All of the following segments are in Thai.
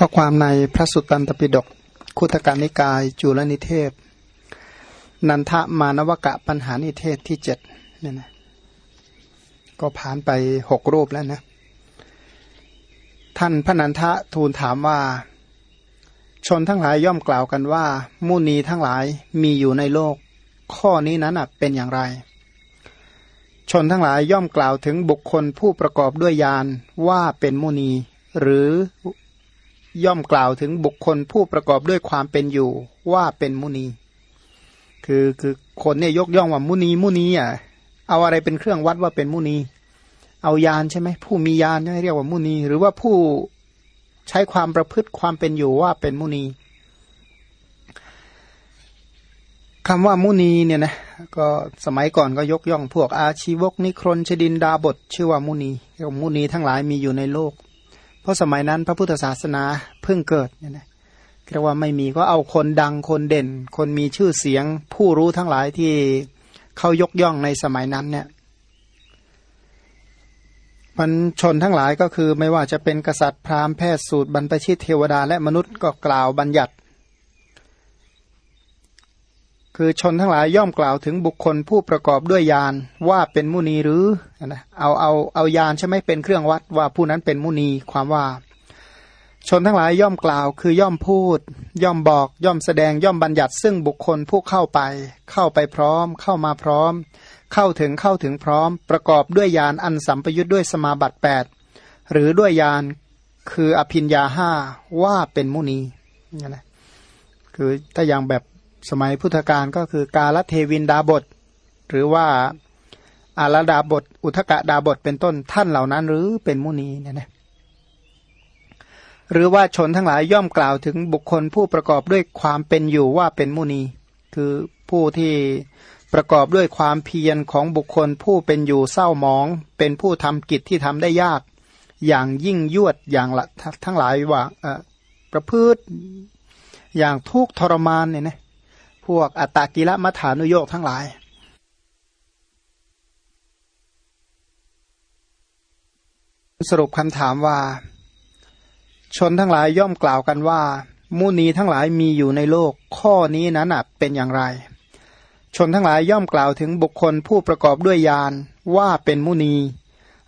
ข้อความในพระสุตตันตปิฎกคุตการนิกาย จุลนิเทศ นันทมานวกะปัญหานิเทศที่เจ็ดเนี่ยนะก็ผ่านไปหกรูปแล้วนะ ท่านพระนันทะทูลถามว่า ชนทั้งหลายย่อมกล่าวกันว่า มุนีทั้งหลายมีอยู่ในโลก ข้อนี้นั้นเป็นอย่างไร ชนทั้งหลายย่อมกล่าวถึงบุคคลผู้ประกอบด้วยยานว่าเป็นมุนี หรือ ย่อมกล่าวถึงบุคคลผู้ประกอบด้วยความเป็นอยู่ว่าเป็นมุนี คือคือคนเนี่ยยกย่องว่ามุนีมุนีอะเอาอะไรเป็นเครื่องวัดว่าเป็นมุนี เอายานใช่ไหมผู้มียานใช่เรียกว่ามุนี หรือว่าผู้ใช้ความประพฤติความเป็นอยู่ว่าเป็นมุนีคำว่ามุนีเนี่ยนะก็สมัยก่อนก็ยกย่องพวกอาชีวกนิครนชดินดาบทชื่อว่ามุนีเรียกมุนีทั้งหลายมีอยู่ในโลก เพราะสมัยนั้นพระพุทธศาสนาเพิ่งเกิดเนี่ยนะเรียกว่าไม่มีก็เอาคนดังคนเด่น คนมีชื่อเสียง ผู้รู้ทั้งหลายที่เขายกย่องในสมัยนั้นเนี่ยมันชนทั้งหลายก็คือไม่ว่าจะเป็นกษัตริย์พราหมณ์แพทย์สูตรบรรพชิตเทวดาและมนุษย์ก็กล่าวบัญญัติ คือชนทั้งหลายย่อมกล่าวถึงบุคคลผู้ประกอบด้วยยานว่าเป็นมุนีหรือนะเอาเอาเอายานใช่ไหมเป็นเครื่องวัดว่าผู้นั้นเป็นมุนีความว่า ชนทั้งหลายย่อมกล่าว คือย่อมพูด ย่อมบอกย่อมแสดงย่อมบัญญัติ ซึ่งบุคคลผู้เข้าไป เข้าไปพร้อม เข้ามาพร้อม เข้าถึงเข้าถึงพร้อม ประกอบด้วยยานอันสัมปยุทธ์ด้วยสมาบัติ8หรือด้วยยานคืออภินยาห้าว่าเป็นมุนีนี่นะคือถ้าอย่างแบบ สมัยพุทธกาลก็คือกาลเทวินดาบท หรือว่าอาลดาบท อุทกะดาบทเป็นต้นท่านเหล่านั้น หรือเป็นมุนีเนี่ยนะหรือว่าชนทั้งหลายย่อมกล่าวถึงบุคคลผู้ประกอบด้วยความเป็นอยู่ว่าเป็นมุนี คือผู้ที่ประกอบด้วยความเพียรของบุคคลผู้เป็นอยู่เศร้าหมอง เป็นผู้ทำกิจที่ทำได้ยาก อย่างยิ่งยวดอย่างละทั้งหลายว่าประพฤติอย่างทุกทรมานเนี่ยนะ พวกอัตตกิละมัฐานุโยกทั้งหลายสรุปคำถามว่า ชนทั้งหลายย่อมกล่าวกันว่า มุนีทั้งหลายมีอยู่ในโลก ข้อนี้นั้นเป็นอย่างไร ชนทั้งหลายย่อมกล่าวถึงบุคคลผู้ประกอบด้วยยานว่าเป็นมุนี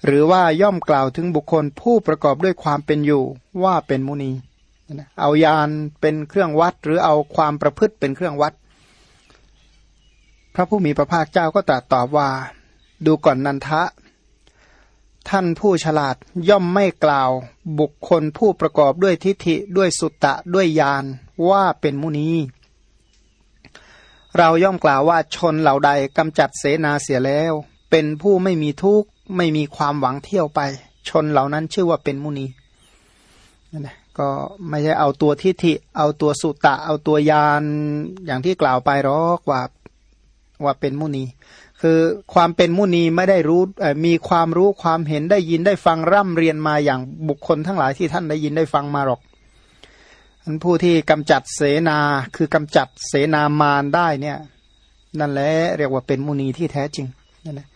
หรือว่าย่อมกล่าวถึงบุคคลผู้ประกอบด้วยความเป็นอยู่ว่าเป็นมุนี เอายานเป็นเครื่องวัดหรือเอาความประพฤติเป็นเครื่องวัด ระผู้มีพระภาคเจ้าก็ตรัสตอบว่า ดูก่อนนันทะ ท่านผู้ฉลาดย่อมไม่กล่าว บุคคลผู้ประกอบด้วยทิฏฐิด้วยสุตตะด้วยญาณว่าเป็นมุนี เราย่อมกล่าวว่าชนเหล่าใดกำจัดเสนาเสียแล้ว เป็นผู้ไม่มีทุกข์ไม่มีความหวังเที่ยวไป ชนเหล่านั้นชื่อว่าเป็นมุนีนั่นแหละก็ไม่ใช่เอาตัวทิฏฐิ เอาตัวสุตตะ เอาตัวยานอย่างที่กล่าวไปหรอกว่า ว่าเป็นมุนี คือความเป็นมุนีไม่ได้รู้มีความรู้ความเห็นได้ยินได้ฟังร่ำเรียนมาอย่างบุคคลทั้งหลายที่ท่านได้ยินได้ฟังมาหรอกอันผู้ที่กำจัดเสนาคือกำจัดเสนามารได้เนี่ย นั่นแหละเรียกว่าเป็นมุนีที่แท้จริงนั่นแหละ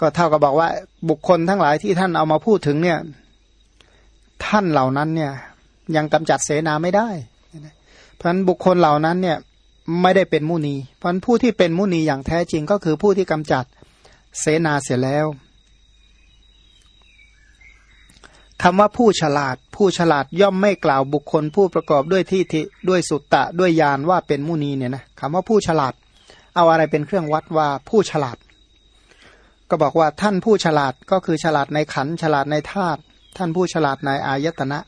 ก็เท่ากับบอกว่าบุคคลทั้งหลายที่ท่านเอามาพูดถึงเนี่ย ท่านเหล่านั้นเนี่ย ยังกำจัดเสนาไม่ได้ เพราะฉะนั้นบุคคลเหล่านั้นเนี่ย ไม่ได้เป็นมุนีเพราะผู้ที่เป็นมุนีอย่างแท้จริงก็คือผู้ที่กำจัดเสนาเสียแล้วคำว่าผู้ฉลาด ผู้ฉลาดย่อมไม่กล่าวบุคคล ผู้ประกอบด้วยที่ทิด้วยสุตตะด้วยยานว่าเป็นมุนีเนี่ยนะคำว่าผู้ฉลาด เอาอะไรเป็นเครื่องวัดว่าผู้ฉลาด ก็บอกว่าท่านผู้ฉลาดก็คือฉลาดในขันฉลาดในธาตุท่านผู้ฉลาดในอายตนะ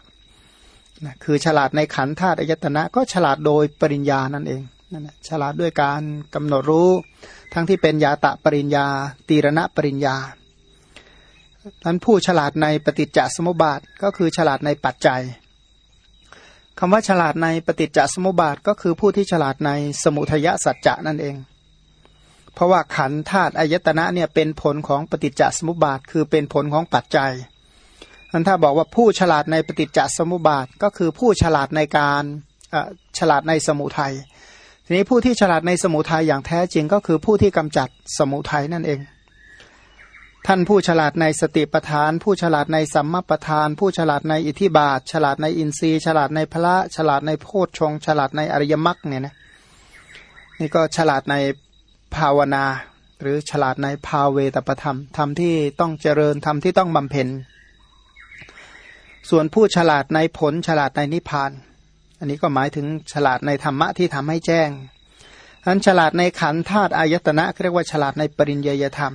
นะคือฉลาดในขันธาตุอายตนะ ก็ฉลาดโดยปริญญานั่นเอง นั่นแหละฉลาดด้วยการกำหนดรู้ ทั้งที่เป็นยาตะปริญญา ตีรณะปริญญานั้นผู้ฉลาดในปฏิจจสมุปบาทก็คือฉลาดในปัจจัยคำว่าฉลาดในปฏิจจสมุปบาทก็คือผู้ที่ฉลาดในสมุทยสัจจะนั่นเอง เพราะว่าขันธาตุอายตนะเนี่ยเป็นผลของปฏิจจสมุปบาท คือเป็นผลของปัจจัยนั้นถ้าบอกว่าผู้ฉลาดในปฏิจจสมุปบาทก็คือผู้ฉลาดในการฉลาดในสมุทัย ทีนี้ผู้ที่ฉลาดในสมุทัยอย่างแท้จริงก็คือผู้ที่กำจัดสมุทัยนั่นเอง ท่านผู้ฉลาดในสติปัฏฐาน ผู้ฉลาดในสัมมาปัฏฐาน ผู้ฉลาดในอิทธิบาท ฉลาดในอินทรีย์ ฉลาดในพระฉลาดในโพชฌงฉลาดในอริยมรรคเนี่ยนะนี่ก็ฉลาดในภาวนา หรือฉลาดในภาเวตประธรรมธรรมที่ต้องเจริญธรรมที่ต้องบำเพ็ญส่วนผู้ฉลาดในผลฉลาดในนิพพาน อันนี้ก็หมายถึงฉลาดในธรรมะที่ทำให้แจ้งอันฉลาดในขันธาตุอายตนะเรียกว่าฉลาดในปริญญยธรรม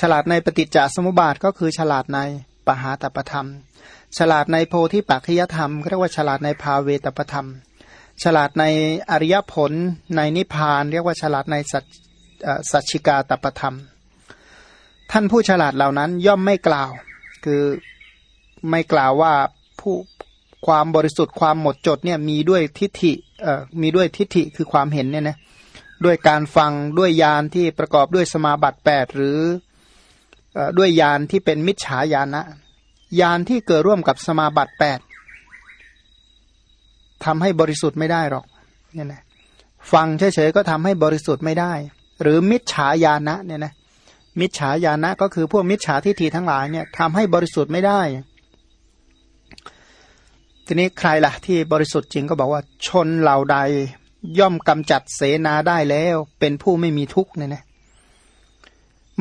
ฉลาดในปฏิจจสมุปบาทก็คือฉลาดในปหาตปธรรม ฉลาดในโพธิปัจขยธรรมเรียกว่าฉลาดในภาเวตปธรรม ฉลาดในอริยผลในนิพพาน เรียกว่าฉลาดในสัจสัจชิกาตปธรรม ท่านผู้ฉลาดเหล่านั้นย่อมไม่กล่าว คือไม่กล่าวว่าผู้ ความบริสุทธิ์ความหมดจดเนี่ยมีด้วยทิฏฐิเอ่อมีด้วยทิฏฐิคือความเห็นเนี่ยนะด้วยการฟังด้วยยานที่ประกอบด้วยสมาบัติ 8 หรือด้วยยานที่เป็นมิจฉาญาณนะยานที่เกิดร่วมกับสมาบัติ8ทำให้บริสุทธิ์ไม่ได้หรอกเนี่ยนะฟังเฉยๆก็ทำให้บริสุทธิ์ไม่ได้ หรือมิจฉาญาณะเนี่ยนะมิจฉาญาณะก็คือพวกมิจฉาทิฏฐิทั้งหลายเนี่ยทำให้บริสุทธิ์ไม่ได้ ทีนี้ใครล่ะที่บริสุทธิ์จริงก็บอกว่าชนเหล่าใดย่อมกำจัดเสนาได้แล้ว เป็นผู้ไม่มีทุกข์เนี่ยนะ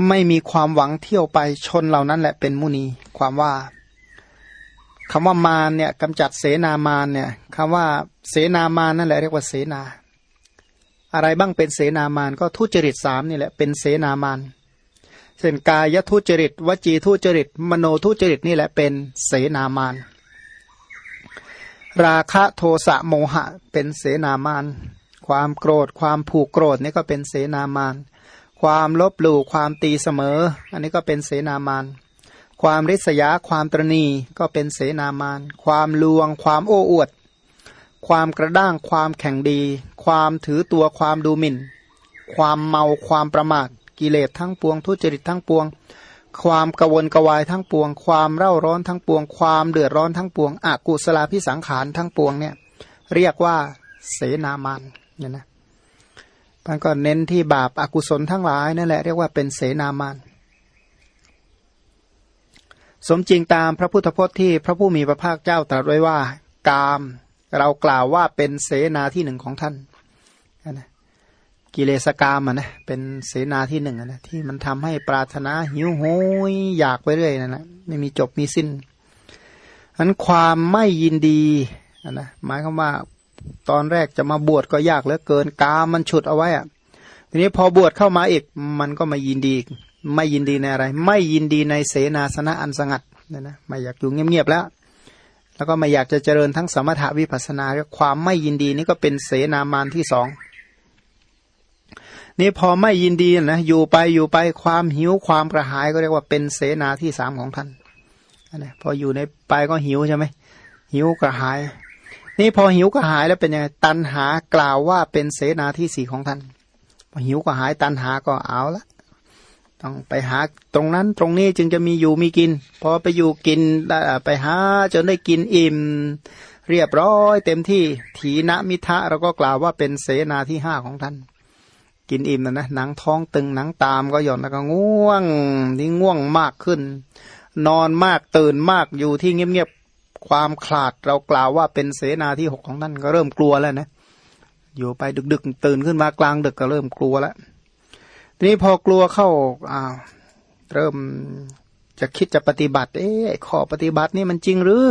ไม่มีความหวังเที่ยวไปชนเหล่านั้นแหละเป็นมุนีความว่าคำว่ามารเนี่ยกำจัดเสนามารเนี่ยคำว่าเสนามารนั่นแหละเรียกว่าเสนา อะไรบ้างเป็นเสนามารก็ทุจริตสามนี่แหละเป็นเสนามารเช่นกายทุจริต วจีทุจริต มโนทุจริตนี่แหละเป็นเสนามาร ราคะโทสะโมหะเป็นเสนามาน ความโกรธความผูกโกรธนี่ก็เป็นเสนามาน ความลบหลู่ความตีเสมอ อันนี้ก็เป็นเสนามาน ความริษยาความตรณีก็เป็นเสนามาน ความลวง ความโอ้อวด ความกระด้างความแข่งดี ความถือตัวความดูหมิ่น ความเมาความประมาทกิเลสทั้งปวงทุจริตทั้งปวง ความกวนกวายทั้งปวง ความเร่าร้อนทั้งปวง ความเดือดร้อนทั้งปวงอากุศลาพิสังขารทั้งปวงเนี่ยเรียกว่าเสนามันเนี่ยนะมันก็เน้นที่บาปอากุศลทั้งหลายนั่นแหละเรียกว่าเป็นเสนามันสมจริงตามพระพุทธพจน์ที่พระผู้มีพระภาคเจ้าตรัสไว้ว่า กาม เรากล่าวว่าเป็นเสนาที่หนึ่งของท่านนะ กิเลสกามอะนะเป็นเสนาที่หนึ่งนะที่มันทำให้ปรารถนาหิวโหยอยากไปเรื่อยนะนะไม่มีจบมีสิ้นอันความไม่ยินดีนะหมายความว่าตอนแรกจะมาบวชก็ยากเหลือเกินกามมันฉุดเอาไว้อะทีนี้พอบวชเข้ามาอีกมันก็ไม่ยินดี ไม่ยินดีในอะไร ไม่ยินดีในเสนาสนะอันสงัดนะนะไม่อยากอยู่เงียบๆแล้ว แล้วก็ไม่อยากจะเจริญทั้งสมถะวิปัสนาความไม่ยินดีนี่ก็เป็นเสนามานที่สอง นี่พอไม่ยินดีนะอยู่ไปอยู่ไปความหิวความกระหายก็เรียกว่าเป็นเสนาที่สามของท่านนะพออยู่ในไปก็หิวใช่ไหมหิวกระหาย นี่พอหิวกระหายแล้วเป็นยังไงตันหากล่าวว่าเป็นเสนาที่สี่ของท่านพอหิวกระหายตันหาก็เอาละต้องไปหาตรงนั้นตรงนี้จึงจะมีอยู่มีกิน พอไปอยู่กินไปหาจนได้กินอิ่ม เรียบร้อยเต็มที่ถีนมิทะเราก็กล่าวว่าเป็นเสนาที่ห้าของท่าน กินอิ่มนะนะหนังท้องตึงหนังตามก็หย่อนแล้วก็ง่วงที่ง่วงมากขึ้น นอนมากตื่นมากอยู่ที่เงียบๆความขลาดเรากล่าวว่าเป็นเสนาที่หกของท่านก็เริ่มกลัวแล้วนะอยู่ไปดึกๆ ตื่นขึ้นมากลางดึกก็เริ่มกลัวแล้วทีนี้พอกลัวเข้าอ้าวเริ่มจะคิดจะปฏิบัติ เอ๊ะข้อปฏิบัตินี่มันจริงหรือ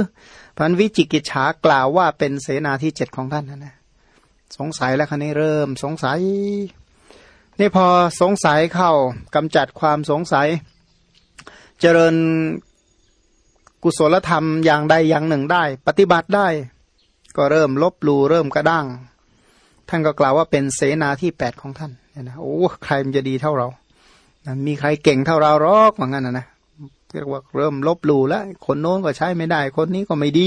พันวิจิกิจฉากล่าวว่าเป็นเสนาที่เจ็ดของท่านนะนะสงสัยแล้วคันนี้เริ่มสงสัย นี่พอสงสัยเข้ากำจัดความสงสัย เจริญกุศลธรรมอย่างใดอย่างหนึ่งได้ ปฏิบัติได้ ก็เริ่มลบลูเริ่มกระด้าง ท่านก็กล่าวว่าเป็นเสนาที่แปดของท่านนะโอ้ใครมันจะดีเท่าเรามีใครเก่งเท่าเราหรอกเหมือนกันนะนะเรียกว่าเริ่มลบลูแล้ว คนโน้นก็ใช้ไม่ได้ คนนี้ก็ไม่ดี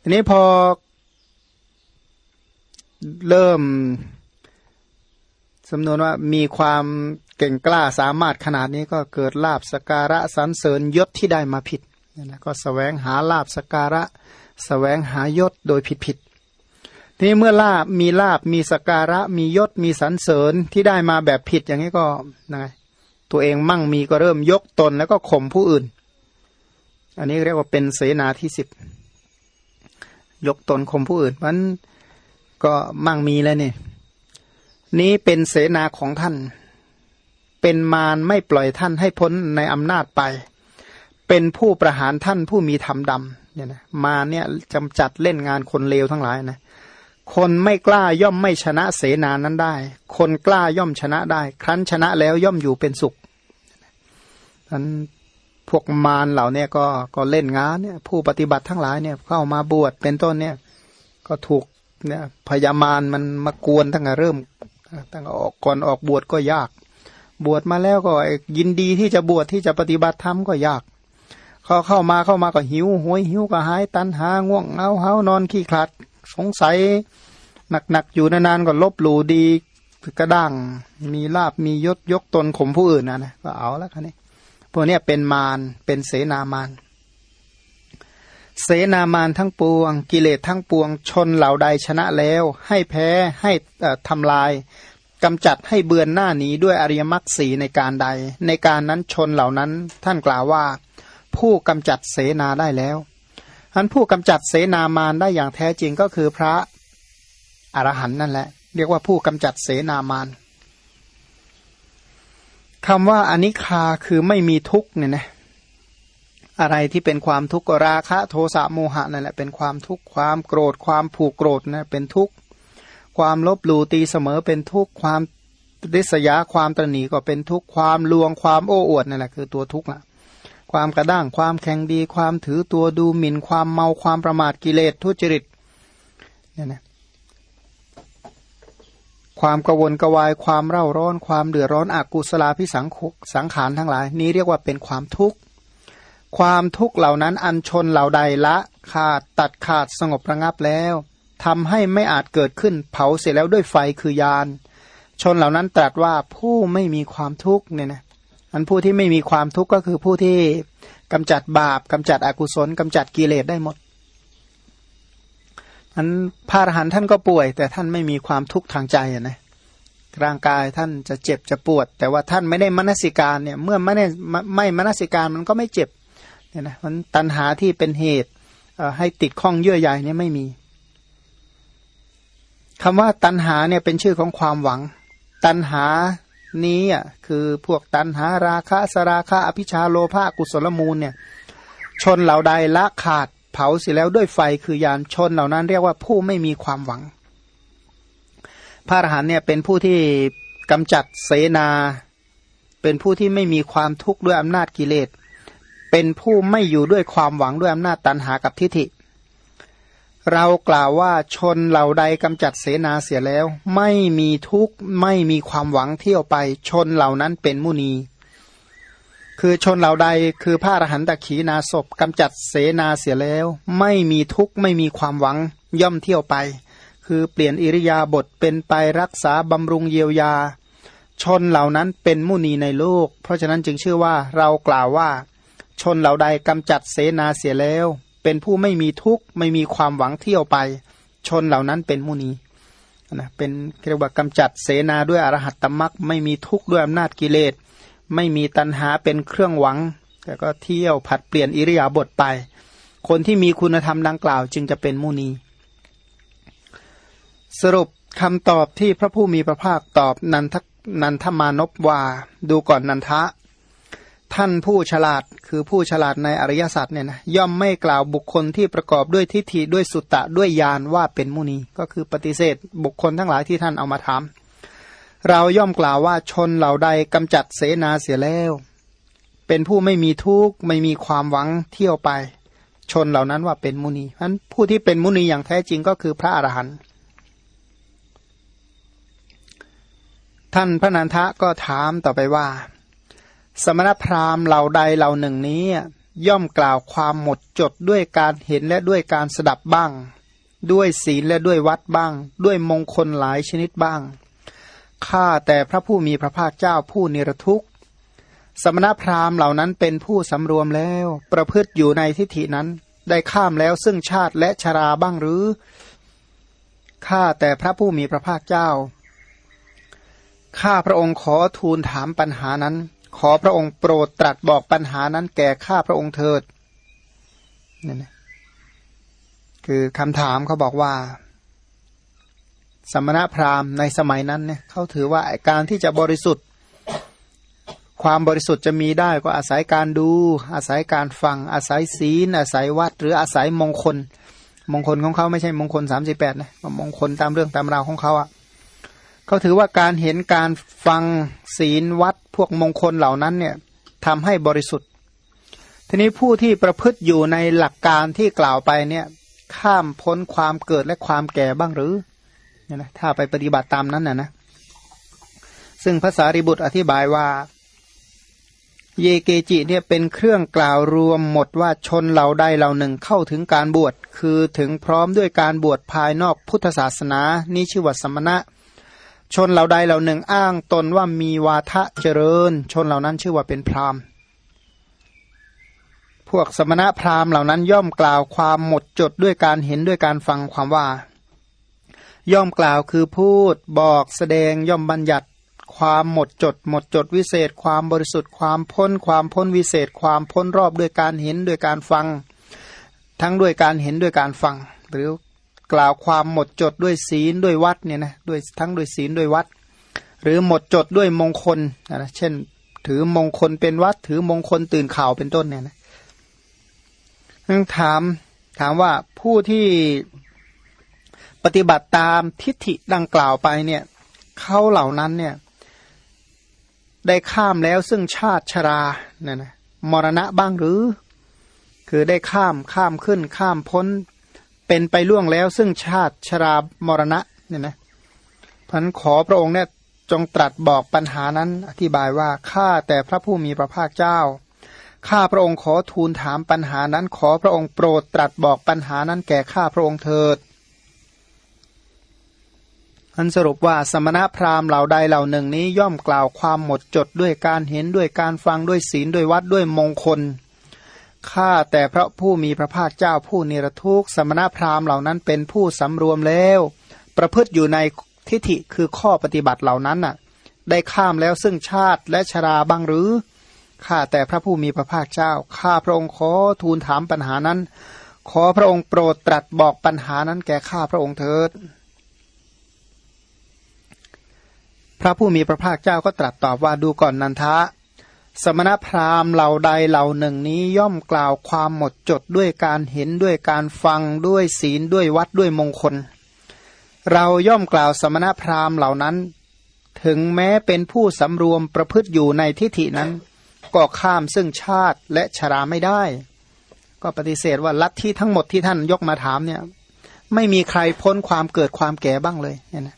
ทีนี้พอเริ่ม สำนวนว่ามีความเก่งกล้าสามารถขนาดนี้ก็เกิดลาบสการะสรรเสริญยศที่ได้มาผิดนะก็สแสวงหาลาบสการะสแสวงหายศโดยผิดผิดทีนี้เมื่อลาบมีลาบมีสการะมียศมีสรรเสริญที่ได้มาแบบผิดอย่างนี้ก็นะตตัวเองมั่งมีก็เริ่มยกตนแล้วก็ข่มผู้อื่น อันนี้เรียกว่าเป็นเสนาที่สิบยกตนข่มผู้อื่นมันก็มั่งมีแล้วนี่ย นี้เป็นเสนาของท่าน เป็นมารไม่ปล่อยท่านให้พ้นในอำนาจไป เป็นผู้ประหารท่านผู้มีธรรมดำเนี่ยนะมาเนี่ยจำจัดเล่นงานคนเลวทั้งหลายนะคนไม่กล้าย่อมไม่ชนะเสนานั้นได้ คนกล้าย่อมชนะได้ ครั้นชนะแล้วย่อมอยู่เป็นสุขนั้นพวกมารเหล่านี้ก็ก็เล่นงานเนี่ย ผู้ปฏิบัติทั้งหลายเนี่ยเข้ามาบวชเป็นต้นเนี่ย ก็ถูกเนี่ยพยามารมันมากวนตั้งแต่เริ่ม ตั้งออกก่อนออกบวชก็ยาก บวชมาแล้วก็ยินดีที่จะบวชที่จะปฏิบัติธรรมก็ยากเขาเข้ามาเข้ามาก็หิวหวยหิวก็หายตันหาง่วงเงาเฮานอนขี้ขลาดสงสัยหนักๆอยู่นานๆก็ลบหลู่ดีกระด้างมีลาบมียศยกตนข่มผู้อื่นนะนะก็เอาแล้วคันนี้พวกนี้เป็นมารเป็นเสนามาร เสนามารทั้งปวง กิเลสทั้งปวง ชนเหล่าใดชนะแล้ว ให้แพ้ให้ทำลายกำจัดให้เบือนหน้านี้ด้วยอริยมรรคสีในการใด ในการนั้นชนเหล่านั้นท่านกล่าวว่า ผู้กำจัดเสนาได้แล้วท่านผู้กำจัดเสนามารได้อย่างแท้จริงก็คือพระอรหันต์นั่นแหละ เรียกว่าผู้กำจัดเสนามารคำว่าอนิคาคือไม่มีทุกเนี่ยนะ อะไรที่เป็นความทุกข์ราคะโทสะโมหะนั่นแหละเป็นความทุกข์ความโกรธความผูกโกรธนะเป็นทุกข์ความลบหลู่ตีเสมอเป็นทุกข์ความริษยาความตรณีก็เป็นทุกข์ความลวงความโอ้อวดนั่นแหละคือตัวทุกข์ละความกระด้างความแข็งดี ความถือตัวดูหมิ่นความเมาความประมาทกิเลสทุจริตเนี่ยนะความกวนกวายความเร่าร้อน ความเดือดร้อนอกุศลาพิสังขสังขารทั้งหลาย นี้เรียกว่าเป็นความทุกข์ ความทุกข์เหล่านั้นอันชนเหล่าใดละขาดตัดขาดสงบระงับแล้วทำให้ไม่อาจเกิดขึ้นเผาเสร็จแล้วด้วยไฟคือยาน ชนเหล่านั้นตรัสว่าผู้ไม่มีความทุกข์เนี่ยนะอันผู้ที่ไม่มีความทุกข์ก็คือผู้ที่กำจัดบาปกำจัดอกุศลกำจัดกิเลสได้หมดอันพระอรหันต์ท่านก็ป่วย แต่ท่านไม่มีความทุกข์ทางใจนะร่างกายท่านจะเจ็บจะปวด แต่ว่าท่านไม่ได้มนสิการเนี่ย เมื่อไม่ได้ไม่มนสิการมันก็ไม่เจ็บ เนี่ยนะมันตัณหาที่เป็นเหตุให้ติดข้องเยื่อใยเนี่ยไม่มีคำว่าตัณหาเนี่ยเป็นชื่อของความหวัง ตัณหานี้อะคือพวกตัณหาราคะสราคะอภิชาโลภะกุศลมูลเนี่ย ชนเหล่าใดละขาดเผาเสียแล้วด้วยไฟคือยานชนเหล่านั้นเรียกว่าผู้ไม่มีความหวัง พระอรหันเนี่ยเป็นผู้ที่กำจัดเสนา เป็นผู้ที่ไม่มีความทุกข์ด้วยอำนาจกิเลส เป็นผู้ไม่อยู่ด้วยความหวังด้วยอำนาจตันหากับทิฏฐิ เรากล่าวว่าชนเหล่าใดกำจัดเสนาเสียแล้ว ไม่มีทุกข์ไม่มีความหวังเที่ยวไป ชนเหล่านั้นเป็นมุนี คือชนเหล่าใดคือพระอรหันตขีนาศพกำจัดเสนาเสียแล้ว ไม่มีทุกข์ไม่มีความหวังย่อมเที่ยวไป คือเปลี่ยนอิริยาบถเป็นไปรักษาบำรุงเยียวยา ชนเหล่านั้นเป็นมุนีในโลก เพราะฉะนั้นจึงชื่อว่าเรากล่าวว่า ชนเหล่าใดกำจัดเสนาเสียแล้ว เป็นผู้ไม่มีทุกข์ไม่มีความหวังเที่ยวไป ชนเหล่านั้นเป็นมุนีนะเป็นเรียกว่ากำจัดเสนาด้วยอรหัตตมรักไม่มีทุกข์ด้วยอำนาจกิเลส ไม่มีตัณหาเป็นเครื่องหวังแต่ก็เที่ยวผัดเปลี่ยนอิริยาบถไป คนที่มีคุณธรรมดังกล่าวจึงจะเป็นมุนี สรุปคำตอบที่พระผู้มีพระภาคตอบนันทนันทมานพว่า ดูก่อนนันทะ ท่านผู้ฉลาดคือผู้ฉลาดในอริยสัจเนี่ยนะย่อมไม่กล่าวบุคคลที่ประกอบด้วยทิฏฐิด้วยสุตตะด้วยญาณว่าเป็นมุนี ก็คือปฏิเสธบุคคลทั้งหลายที่ท่านเอามาถามเราย่อมกล่าวว่าชนเหล่าใดกำจัดเสนาเสียแล้ว เป็นผู้ไม่มีทุกข์ไม่มีความหวังเที่ยวไป ชนเหล่านั้นว่าเป็นมุนีเพราะผู้ที่เป็นมุนีอย่างแท้จริงก็คือพระอรหันต์ท่านพระนันทะก็ถามต่อไปว่า สมณพราหมณ์เหล่าใดเหล่าหนึ่งนี้ ย่อมกล่าวความหมดจดด้วยการเห็นและด้วยการสดับบ้าง ด้วยศีลและด้วยวัดบ้าง ด้วยมงคลหลายชนิดบ้างข้าแต่พระผู้มีพระภาคเจ้าผู้นิรทุกข์ สมณพราหมณ์เหล่านั้นเป็นผู้สำรวมแล้ว ประพฤติอยู่ในทิฏฐินั้น ได้ข้ามแล้วซึ่งชาติและชราบ้างหรือข้าแต่พระผู้มีพระภาคเจ้าข้าพระองค์ขอทูลถามปัญหานั้น ขอพระองค์โปรดตรัสบอกปัญหานั้นแก่ข้าพระองค์เถิดนี่นะคือคำถามเขาบอกว่า สมณพราหมณ์ในสมัยนั้นเนี่ยเขาถือว่าการที่จะบริสุทธิ์ ความบริสุทธิ์จะมีได้ก็อาศัยการดู อาศัยการฟัง อาศัยศีล อาศัยวัด หรืออาศัยมงคล มงคลของเขาไม่ใช่มงคลสามสิบแปดนะมงคลตามเรื่องตามราวของเขาอะ่ะ เขาถือว่าการเห็นการฟังศีลวัดพวกมงคลเหล่านั้นเนี่ยทำให้บริสุทธิ์ ทีนี้ผู้ที่ประพฤติอยู่ในหลักการที่กล่าวไปเนี่ยข้ามพ้นความเกิดและความแก่บ้างหรือเนี่ยนะถ้าไปปฏิบัติตามนั้นนะนะ ซึ่งภาษาริบุตรอธิบายว่า เยเกจิเนี่ยเป็นเครื่องกล่าวรวมหมดว่าชนเหล่าใดเหล่าหนึ่งเข้าถึงการบวช คือถึงพร้อมด้วยการบวชภายนอกพุทธศาสนา นี่ชื่อว่าสมณะ ชนเหล่าใดเหล่าหนึ่งอ้างตนว่ามีวาทะเจริญ ชนเหล่านั้นชื่อว่าเป็นพราหมณ์ พวกสมณะพราหมณ์เหล่านั้นย่อมกล่าวความหมดจดด้วยการเห็นด้วยการฟังความว่า ย่อมกล่าวคือพูดบอกแสดงย่อมบัญญัติ ความหมดจด หมดจดวิเศษ ความบริสุทธิ์ ความพ้น ความพ้นวิเศษ ความพ้นรอบด้วยการเห็นด้วยการฟัง ทั้งด้วยการเห็นด้วยการฟัง หรือ กล่าวความหมดจดด้วยศีลด้วยวัดเนี่ยนะด้วยทั้งด้วยศีลด้วยวัด หรือหมดจดด้วยมงคลนะเช่น ถือมงคลเป็นวัด ถือมงคลตื่นข่าวเป็นต้นเนี่ยนะถามถามว่าผู้ที่ปฏิบัติตามทิฏฐิดังกล่าวไปเนี่ยเขาเหล่านั้นเนี่ยได้ข้ามแล้วซึ่งชาติชราเนี่ยนะมรณะบ้างหรือ คือได้ข้ามข้ามขึ้นข้ามพ้น เป็นไปล่วงแล้วซึ่งชาติชรามรณะเนี่ยนะพันขอพระองค์เนี่ยจงตรัสบอกปัญหานั้นอธิบายว่าข้าแต่พระผู้มีพระภาคเจ้าข้าพระองค์ขอทูลถามปัญหานั้น ขอพระองค์โปรดตรัสบอกปัญหานั้นแก่ข้าพระองค์เถิดอันสรุปว่าสมณะพราหมณ์เหล่าใดเหล่าหนึ่งนี้ย่อมกล่าวความหมดจดด้วยการเห็นด้วยการฟังด้วยศีลด้วยวัดด้วยมงคล ข้าแต่พระผู้มีพระภาคเจ้าผู้นิรทุกสมณะพราหมณ์เหล่านั้นเป็นผู้สำรวมแล้ว ประพฤติอยู่ในทิฏฐิคือข้อปฏิบัติเหล่านั้นน่ะ ได้ข้ามแล้วซึ่งชาติและชราบ้างหรือข้าแต่พระผู้มีพระภาคเจ้าข้าพระองค์ขอทูลถามปัญหานั้น ขอพระองค์โปรดตรัสบอกปัญหานั้นแก่ข้าพระองค์เถิด พระผู้มีพระภาคเจ้าก็ตรัสตอบว่าดูก่อนนันทะ สมณพราหมณ์เหล่าใดเหล่าหนึ่งนี้ย่อมกล่าวความหมดจดด้วยการเห็นด้วยการฟังด้วยศีลด้วยวัดด้วยมงคล เราย่อมกล่าวสมณพราหมณ์เหล่านั้น ถึงแม้เป็นผู้สำรวมประพฤติอยู่ในทิฏฐินั้น ก็ข้ามซึ่งชาติและชราไม่ได้ ก็ปฏิเสธว่าลัทธิทั้งหมดที่ท่านยกมาถามเนี่ย ไม่มีใครพ้นความเกิดความแก่บ้างเลยเนี่ยนะ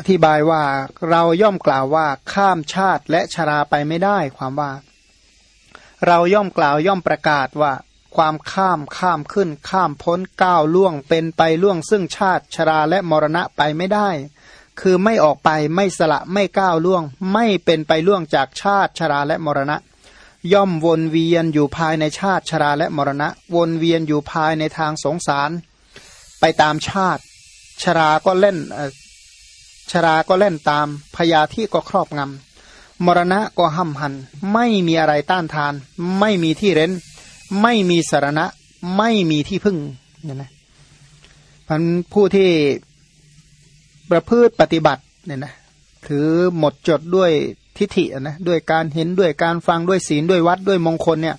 อธิบายว่าเราย่อมกล่าวว่าข้ามชาติและชราไปไม่ได้ความว่า เราย่อมกล่าวย่อมประกาศว่า ความข้ามข้ามขึ้น ข้ามพ้นก้าวล่วงเป็นไปล่วงซึ่งชาติชราและมรณะไปไม่ได้ คือไม่ออกไปไม่สละไม่ก้าวล่วง ไม่เป็นไปล่วงจากชาติชราและมรณะ ย่อมวนเวียนอยู่ภายในชาติชราและมรณะ วนเวียนอยู่ภายในทางสงสาร ไปตามชาติชราก็เล่น ชราก็เล่นตาม พยาที่ก็ครอบงำ มรณะก็ห้ำหัน ไม่มีอะไรต้านทาน ไม่มีที่เร้น ไม่มีสารณะ ไม่มีที่พึ่งเนี่ยนะพันผู้ที่ประพฤติปฏิบัติเนี่ยนะถือหมดจดด้วยทิฏฐินะด้วยการเห็นด้วยการฟังด้วยศีลด้วยวัดด้วยมงคลเนี่ย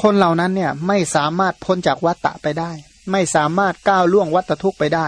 คนเหล่านั้นเนี่ยไม่สามารถพ้นจากวัฏฏะไปได้ ไม่สามารถก้าวล่วงวัฏทุกข์ไปได้